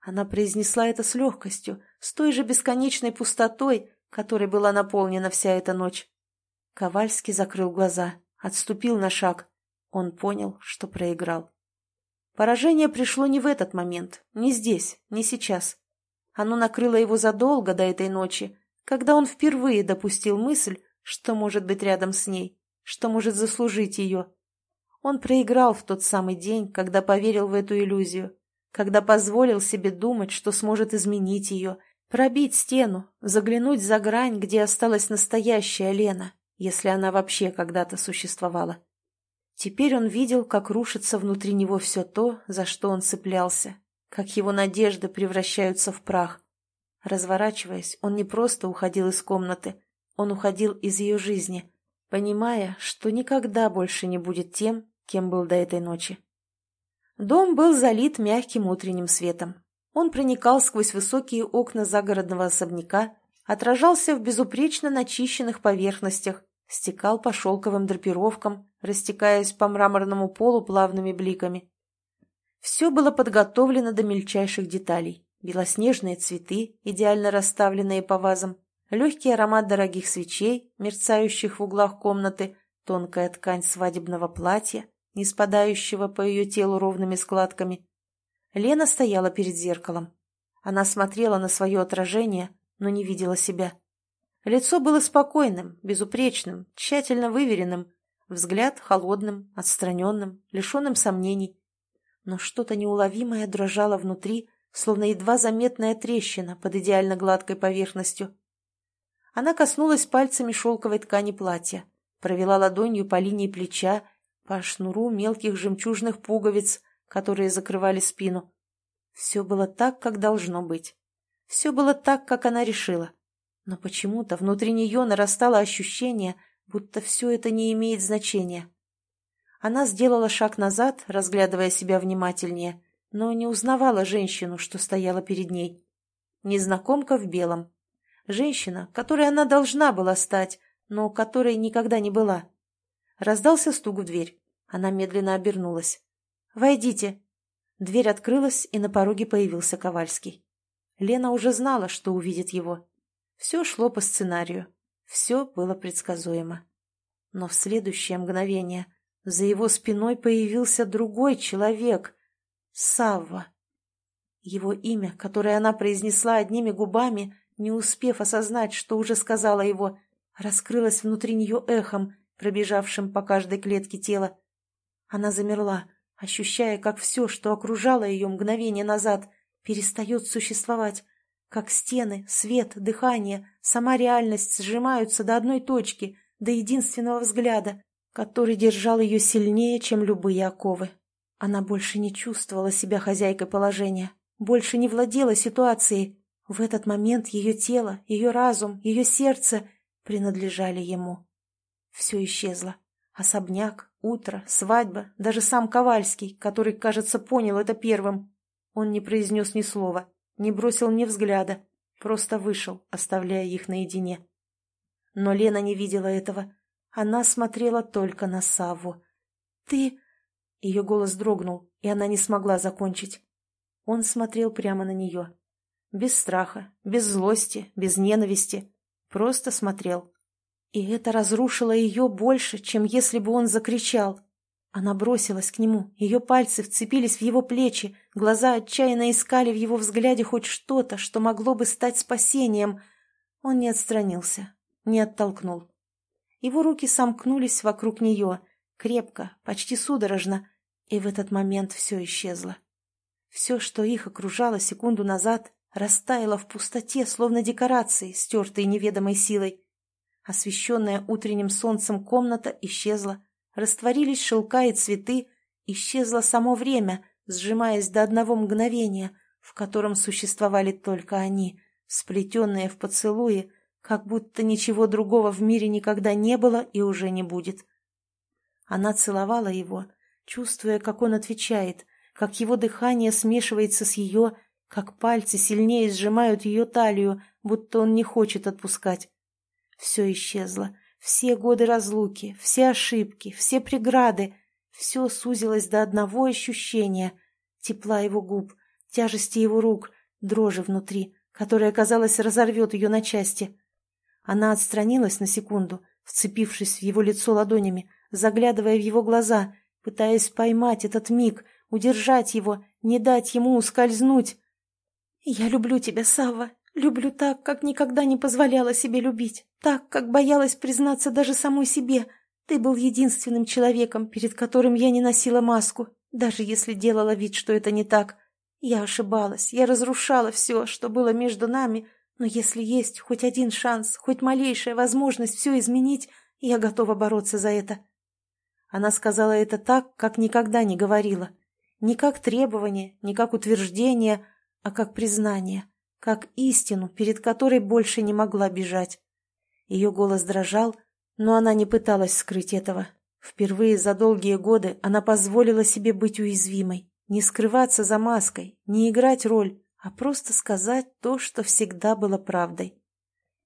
Она произнесла это с легкостью, с той же бесконечной пустотой, которой была наполнена вся эта ночь. Ковальский закрыл глаза, отступил на шаг. Он понял, что проиграл. Поражение пришло не в этот момент, не здесь, не сейчас. Оно накрыло его задолго до этой ночи, когда он впервые допустил мысль, что может быть рядом с ней, что может заслужить ее. Он проиграл в тот самый день, когда поверил в эту иллюзию, когда позволил себе думать, что сможет изменить ее, пробить стену, заглянуть за грань, где осталась настоящая Лена, если она вообще когда-то существовала. Теперь он видел, как рушится внутри него все то, за что он цеплялся, как его надежды превращаются в прах. Разворачиваясь, он не просто уходил из комнаты, он уходил из ее жизни, понимая, что никогда больше не будет тем, кем был до этой ночи. Дом был залит мягким утренним светом. Он проникал сквозь высокие окна загородного особняка, отражался в безупречно начищенных поверхностях, стекал по шелковым драпировкам, растекаясь по мраморному полу плавными бликами. Все было подготовлено до мельчайших деталей. Белоснежные цветы, идеально расставленные по вазам, легкий аромат дорогих свечей, мерцающих в углах комнаты, тонкая ткань свадебного платья, не спадающего по ее телу ровными складками. Лена стояла перед зеркалом. Она смотрела на свое отражение, но не видела себя. Лицо было спокойным, безупречным, тщательно выверенным, взгляд холодным, отстраненным, лишенным сомнений. Но что-то неуловимое дрожало внутри, словно едва заметная трещина под идеально гладкой поверхностью. Она коснулась пальцами шелковой ткани платья, провела ладонью по линии плеча, по шнуру мелких жемчужных пуговиц, которые закрывали спину. Все было так, как должно быть. Все было так, как она решила. Но почему-то внутри нее нарастало ощущение, будто все это не имеет значения. Она сделала шаг назад, разглядывая себя внимательнее, но не узнавала женщину, что стояла перед ней. Незнакомка в белом. Женщина, которой она должна была стать, но которой никогда не была. Раздался стук в дверь. Она медленно обернулась. «Войдите». Дверь открылась, и на пороге появился Ковальский. Лена уже знала, что увидит его. Все шло по сценарию. Все было предсказуемо. Но в следующее мгновение за его спиной появился другой человек — Савва. Его имя, которое она произнесла одними губами, не успев осознать, что уже сказала его, раскрылось внутри нее эхом, пробежавшим по каждой клетке тела. Она замерла, ощущая, как все, что окружало ее мгновение назад, перестает существовать, как стены, свет, дыхание, сама реальность сжимаются до одной точки, до единственного взгляда, который держал ее сильнее, чем любые оковы. Она больше не чувствовала себя хозяйкой положения, больше не владела ситуацией. В этот момент ее тело, ее разум, ее сердце принадлежали ему. Все исчезло. Особняк, утро, свадьба, даже сам Ковальский, который, кажется, понял это первым. Он не произнес ни слова, не бросил ни взгляда, просто вышел, оставляя их наедине. Но Лена не видела этого. Она смотрела только на Савву. «Ты...» Ее голос дрогнул, и она не смогла закончить. Он смотрел прямо на нее. Без страха, без злости, без ненависти. Просто смотрел. И это разрушило ее больше, чем если бы он закричал. Она бросилась к нему, ее пальцы вцепились в его плечи, глаза отчаянно искали в его взгляде хоть что-то, что могло бы стать спасением. Он не отстранился, не оттолкнул. Его руки сомкнулись вокруг нее, крепко, почти судорожно, и в этот момент все исчезло. Все, что их окружало секунду назад, растаяло в пустоте, словно декорации, стертые неведомой силой. Освещенная утренним солнцем комната исчезла, растворились шелка и цветы, исчезло само время, сжимаясь до одного мгновения, в котором существовали только они, сплетенные в поцелуи, как будто ничего другого в мире никогда не было и уже не будет. Она целовала его, чувствуя, как он отвечает, как его дыхание смешивается с ее, как пальцы сильнее сжимают ее талию, будто он не хочет отпускать. Все исчезло, все годы разлуки, все ошибки, все преграды, все сузилось до одного ощущения — тепла его губ, тяжести его рук, дрожи внутри, которая, казалось, разорвет ее на части. Она отстранилась на секунду, вцепившись в его лицо ладонями, заглядывая в его глаза, пытаясь поймать этот миг, удержать его, не дать ему ускользнуть. «Я люблю тебя, Савва, люблю так, как никогда не позволяла себе любить, так, как боялась признаться даже самой себе. Ты был единственным человеком, перед которым я не носила маску, даже если делала вид, что это не так. Я ошибалась, я разрушала все, что было между нами, но если есть хоть один шанс, хоть малейшая возможность все изменить, я готова бороться за это. Она сказала это так, как никогда не говорила. Не как требование, не как утверждение, а как признание, как истину, перед которой больше не могла бежать. Ее голос дрожал, но она не пыталась скрыть этого. Впервые за долгие годы она позволила себе быть уязвимой, не скрываться за маской, не играть роль, а просто сказать то, что всегда было правдой.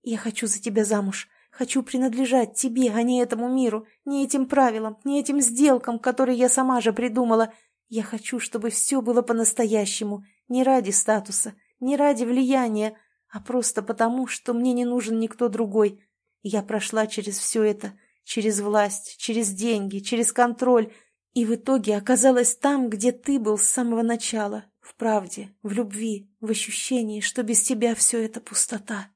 «Я хочу за тебя замуж. Хочу принадлежать тебе, а не этому миру, не этим правилам, не этим сделкам, которые я сама же придумала. Я хочу, чтобы все было по-настоящему, не ради статуса, не ради влияния, а просто потому, что мне не нужен никто другой. Я прошла через все это, через власть, через деньги, через контроль, и в итоге оказалась там, где ты был с самого начала, в правде, в любви, в ощущении, что без тебя все это пустота.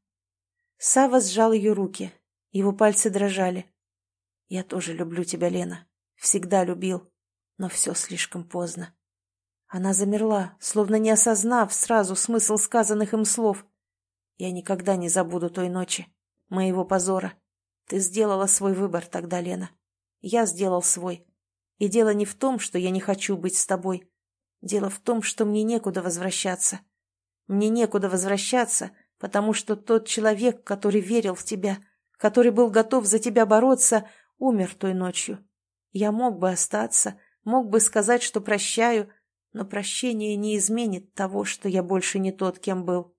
Сава сжал ее руки. Его пальцы дрожали. «Я тоже люблю тебя, Лена. Всегда любил. Но все слишком поздно». Она замерла, словно не осознав сразу смысл сказанных им слов. «Я никогда не забуду той ночи, моего позора. Ты сделала свой выбор тогда, Лена. Я сделал свой. И дело не в том, что я не хочу быть с тобой. Дело в том, что мне некуда возвращаться. Мне некуда возвращаться, потому что тот человек, который верил в тебя, который был готов за тебя бороться, умер той ночью. Я мог бы остаться, мог бы сказать, что прощаю, но прощение не изменит того, что я больше не тот, кем был.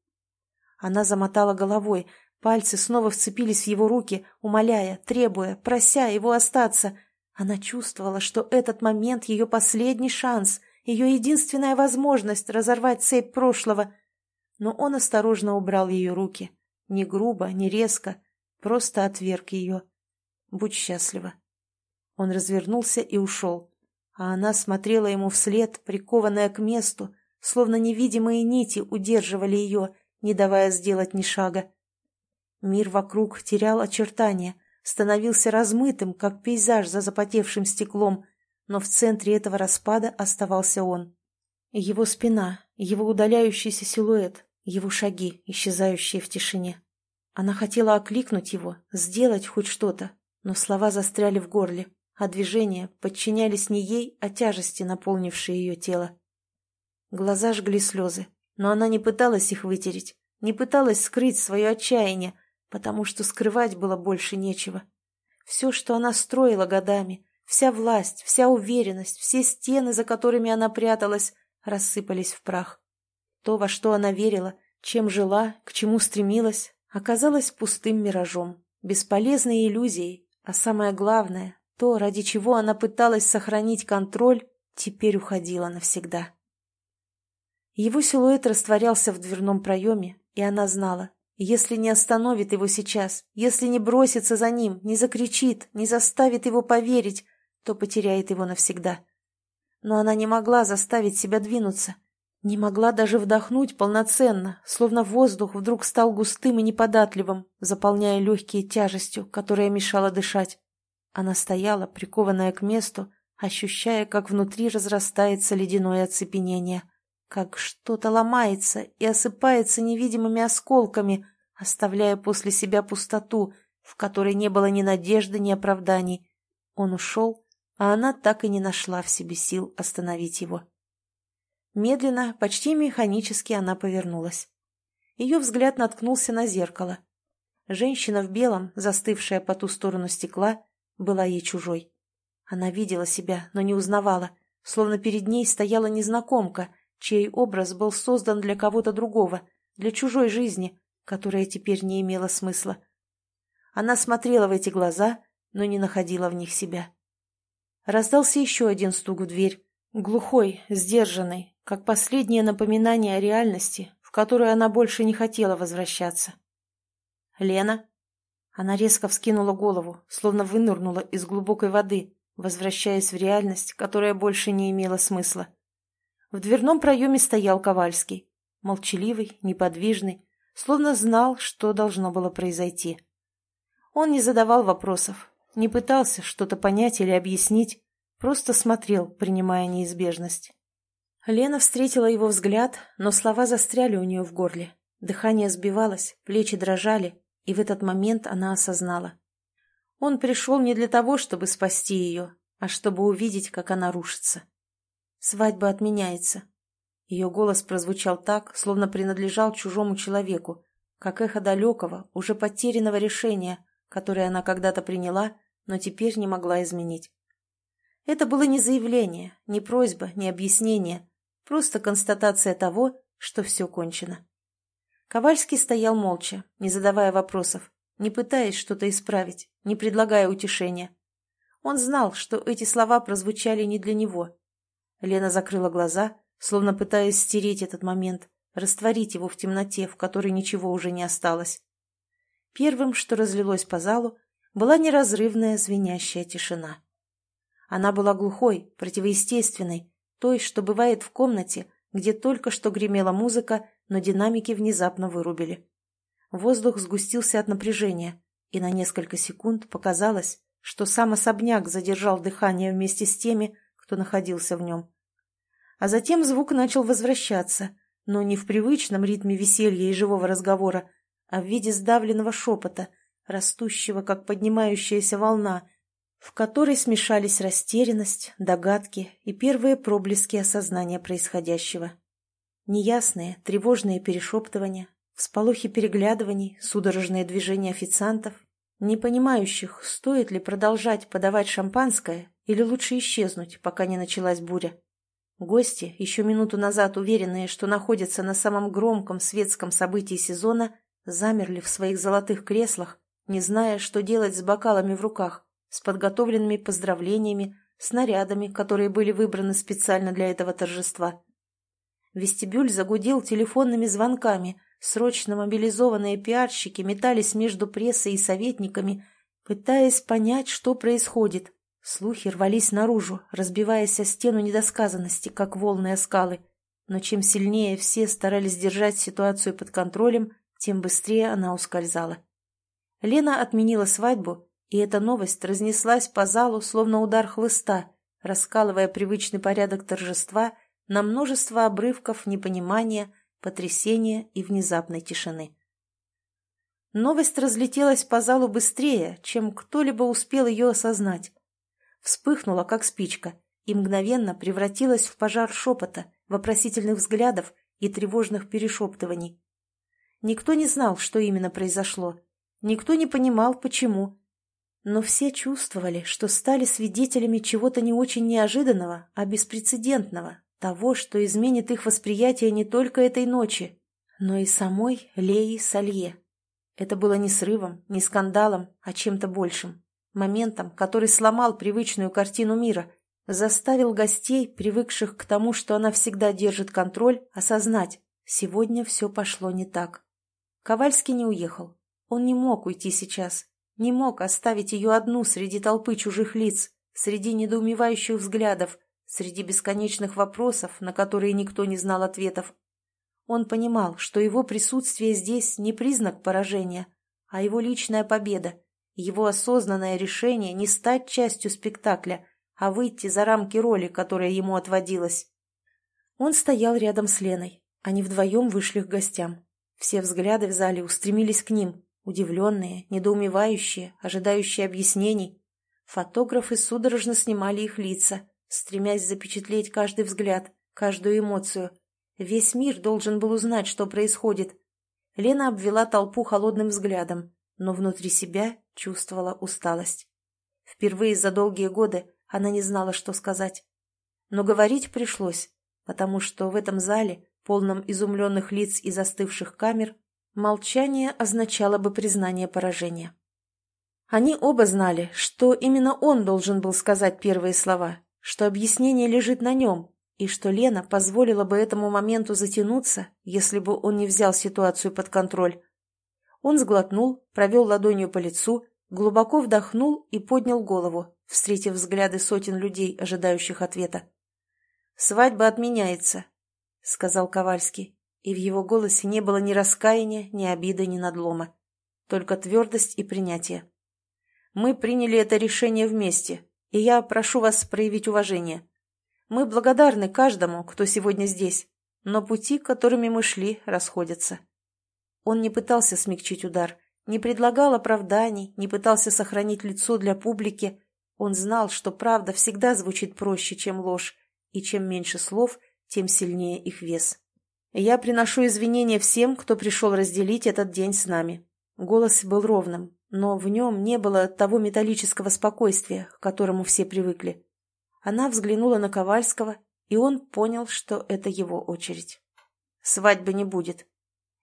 Она замотала головой, пальцы снова вцепились в его руки, умоляя, требуя, прося его остаться. Она чувствовала, что этот момент ее последний шанс, ее единственная возможность разорвать цепь прошлого. Но он осторожно убрал ее руки. Не грубо, не резко, просто отверг ее. Будь счастлива. Он развернулся и ушел, а она смотрела ему вслед, прикованная к месту, словно невидимые нити удерживали ее, не давая сделать ни шага. Мир вокруг терял очертания, становился размытым, как пейзаж за запотевшим стеклом — но в центре этого распада оставался он. Его спина, его удаляющийся силуэт, Его шаги, исчезающие в тишине. Она хотела окликнуть его, сделать хоть что-то, но слова застряли в горле, а движения подчинялись не ей, а тяжести, наполнившей ее тело. Глаза жгли слезы, но она не пыталась их вытереть, не пыталась скрыть свое отчаяние, потому что скрывать было больше нечего. Все, что она строила годами, вся власть, вся уверенность, все стены, за которыми она пряталась, рассыпались в прах. То, во что она верила, чем жила, к чему стремилась, оказалось пустым миражом, бесполезной иллюзией, а самое главное, то, ради чего она пыталась сохранить контроль, теперь уходило навсегда. Его силуэт растворялся в дверном проеме, и она знала, если не остановит его сейчас, если не бросится за ним, не закричит, не заставит его поверить, то потеряет его навсегда. Но она не могла заставить себя двинуться, не могла даже вдохнуть полноценно, словно воздух вдруг стал густым и неподатливым, заполняя легкие тяжестью, которая мешала дышать. Она стояла, прикованная к месту, ощущая, как внутри разрастается ледяное оцепенение, как что-то ломается и осыпается невидимыми осколками, оставляя после себя пустоту, в которой не было ни надежды, ни оправданий. Он ушел, а она так и не нашла в себе сил остановить его. Медленно, почти механически она повернулась. Ее взгляд наткнулся на зеркало. Женщина в белом, застывшая по ту сторону стекла, была ей чужой. Она видела себя, но не узнавала, словно перед ней стояла незнакомка, чей образ был создан для кого-то другого, для чужой жизни, которая теперь не имела смысла. Она смотрела в эти глаза, но не находила в них себя. Раздался еще один стук в дверь, глухой, сдержанный, как последнее напоминание о реальности, в которую она больше не хотела возвращаться. «Лена?» Она резко вскинула голову, словно вынырнула из глубокой воды, возвращаясь в реальность, которая больше не имела смысла. В дверном проеме стоял Ковальский, молчаливый, неподвижный, словно знал, что должно было произойти. Он не задавал вопросов, не пытался что-то понять или объяснить, просто смотрел, принимая неизбежность. Лена встретила его взгляд, но слова застряли у нее в горле. Дыхание сбивалось, плечи дрожали, и в этот момент она осознала. Он пришел не для того, чтобы спасти ее, а чтобы увидеть, как она рушится. Свадьба отменяется. Ее голос прозвучал так, словно принадлежал чужому человеку, как эхо далекого, уже потерянного решения, которое она когда-то приняла, но теперь не могла изменить. Это было не заявление, не просьба, не объяснение, Просто констатация того, что все кончено. Ковальский стоял молча, не задавая вопросов, не пытаясь что-то исправить, не предлагая утешения. Он знал, что эти слова прозвучали не для него. Лена закрыла глаза, словно пытаясь стереть этот момент, растворить его в темноте, в которой ничего уже не осталось. Первым, что разлилось по залу, была неразрывная звенящая тишина. Она была глухой, противоестественной, той, что бывает в комнате, где только что гремела музыка, но динамики внезапно вырубили. Воздух сгустился от напряжения, и на несколько секунд показалось, что сам особняк задержал дыхание вместе с теми, кто находился в нем. А затем звук начал возвращаться, но не в привычном ритме веселья и живого разговора, а в виде сдавленного шепота, растущего, как поднимающаяся волна, в которой смешались растерянность, догадки и первые проблески осознания происходящего. Неясные, тревожные перешептывания, всполохи переглядываний, судорожные движения официантов, не понимающих, стоит ли продолжать подавать шампанское или лучше исчезнуть, пока не началась буря. Гости, еще минуту назад уверенные, что находятся на самом громком светском событии сезона, замерли в своих золотых креслах, не зная, что делать с бокалами в руках с подготовленными поздравлениями, снарядами, которые были выбраны специально для этого торжества. Вестибюль загудел телефонными звонками, срочно мобилизованные пиарщики метались между прессой и советниками, пытаясь понять, что происходит. Слухи рвались наружу, разбиваясь о стену недосказанности, как волны о скалы. Но чем сильнее все старались держать ситуацию под контролем, тем быстрее она ускользала. Лена отменила свадьбу и эта новость разнеслась по залу, словно удар хлыста, раскалывая привычный порядок торжества на множество обрывков непонимания потрясения и внезапной тишины. Новость разлетелась по залу быстрее, чем кто-либо успел ее осознать. Вспыхнула, как спичка, и мгновенно превратилась в пожар шепота, вопросительных взглядов и тревожных перешептываний. Никто не знал, что именно произошло. Никто не понимал, почему. Но все чувствовали, что стали свидетелями чего-то не очень неожиданного, а беспрецедентного, того, что изменит их восприятие не только этой ночи, но и самой Леи Салье. Это было не срывом, не скандалом, а чем-то большим. Моментом, который сломал привычную картину мира, заставил гостей, привыкших к тому, что она всегда держит контроль, осознать, сегодня все пошло не так. Ковальский не уехал. Он не мог уйти сейчас, не мог оставить ее одну среди толпы чужих лиц, среди недоумевающих взглядов, среди бесконечных вопросов, на которые никто не знал ответов. Он понимал, что его присутствие здесь не признак поражения, а его личная победа, его осознанное решение не стать частью спектакля, а выйти за рамки роли, которая ему отводилась. Он стоял рядом с Леной. Они вдвоем вышли к гостям. Все взгляды в зале устремились к ним, удивленные, недоумевающие, ожидающие объяснений. Фотографы судорожно снимали их лица, стремясь запечатлеть каждый взгляд, каждую эмоцию – Весь мир должен был узнать, что происходит. Лена обвела толпу холодным взглядом, но внутри себя чувствовала усталость. Впервые за долгие годы она не знала, что сказать. Но говорить пришлось, потому что в этом зале, полном изумленных лиц и застывших камер, молчание означало бы признание поражения. Они оба знали, что именно он должен был сказать первые слова, что объяснение лежит на нем, и что Лена позволила бы этому моменту затянуться, если бы он не взял ситуацию под контроль. Он сглотнул, провел ладонью по лицу, глубоко вдохнул и поднял голову, встретив взгляды сотен людей, ожидающих ответа. «Свадьба отменяется», — сказал Ковальский, и в его голосе не было ни раскаяния, ни обиды, ни надлома, только твердость и принятие. «Мы приняли это решение вместе, и я прошу вас проявить уважение. Мы благодарны каждому, кто сегодня здесь, но пути, которыми мы шли, расходятся. Он не пытался смягчить удар, не предлагал оправданий, не пытался сохранить лицо для публики. Он знал, что правда всегда звучит проще, чем ложь, и чем меньше слов, тем сильнее их вес. «Я приношу извинения всем, кто пришел разделить этот день с нами». Голос был ровным, но в нем не было того металлического спокойствия, к которому все привыкли. Она взглянула на Ковальского, и он понял, что это его очередь. «Свадьбы не будет».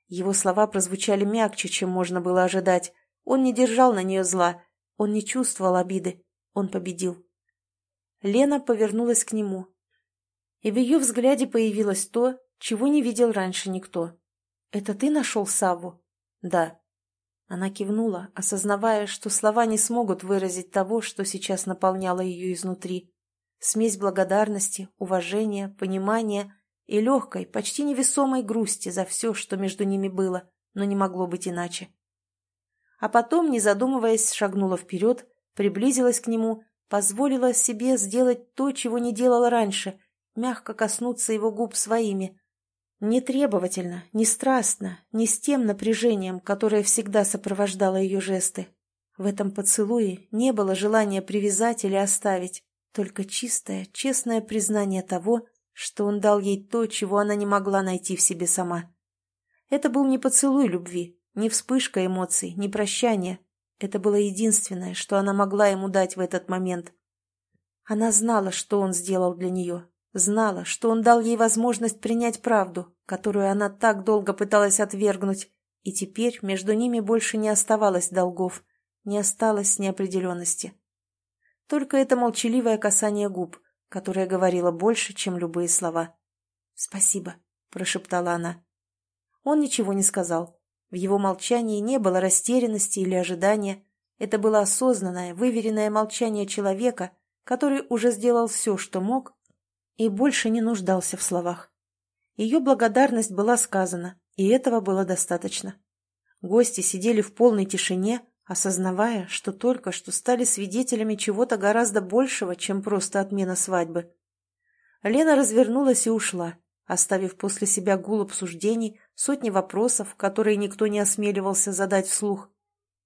Его слова прозвучали мягче, чем можно было ожидать. Он не держал на нее зла, он не чувствовал обиды, он победил. Лена повернулась к нему, и в ее взгляде появилось то, чего не видел раньше никто. «Это ты нашел Савву?» «Да». Она кивнула, осознавая, что слова не смогут выразить того, что сейчас наполняло ее изнутри смесь благодарности, уважения, понимания и легкой, почти невесомой грусти за все, что между ними было, но не могло быть иначе. А потом, не задумываясь, шагнула вперед, приблизилась к нему, позволила себе сделать то, чего не делала раньше, мягко коснуться его губ своими. Не требовательно, не страстно, не с тем напряжением, которое всегда сопровождало ее жесты. В этом поцелуе не было желания привязать или оставить, только чистое, честное признание того, что он дал ей то, чего она не могла найти в себе сама. Это был не поцелуй любви, не вспышка эмоций, не прощание. Это было единственное, что она могла ему дать в этот момент. Она знала, что он сделал для нее, знала, что он дал ей возможность принять правду, которую она так долго пыталась отвергнуть, и теперь между ними больше не оставалось долгов, не осталось неопределенности. Только это молчаливое касание губ, которое говорило больше, чем любые слова. «Спасибо», — прошептала она. Он ничего не сказал. В его молчании не было растерянности или ожидания. Это было осознанное, выверенное молчание человека, который уже сделал все, что мог, и больше не нуждался в словах. Ее благодарность была сказана, и этого было достаточно. Гости сидели в полной тишине, осознавая, что только что стали свидетелями чего-то гораздо большего, чем просто отмена свадьбы. Лена развернулась и ушла, оставив после себя гул обсуждений, сотни вопросов, которые никто не осмеливался задать вслух.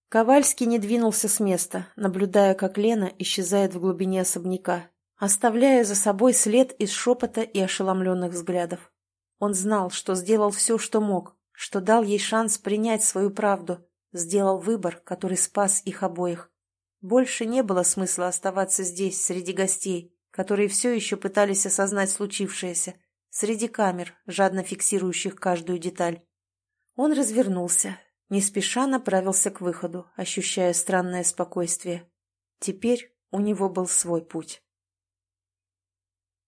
Ковальский не двинулся с места, наблюдая, как Лена исчезает в глубине особняка, оставляя за собой след из шепота и ошеломленных взглядов. Он знал, что сделал все, что мог, что дал ей шанс принять свою правду, сделал выбор, который спас их обоих. Больше не было смысла оставаться здесь, среди гостей, которые все еще пытались осознать случившееся, среди камер, жадно фиксирующих каждую деталь. Он развернулся, не спеша направился к выходу, ощущая странное спокойствие. Теперь у него был свой путь.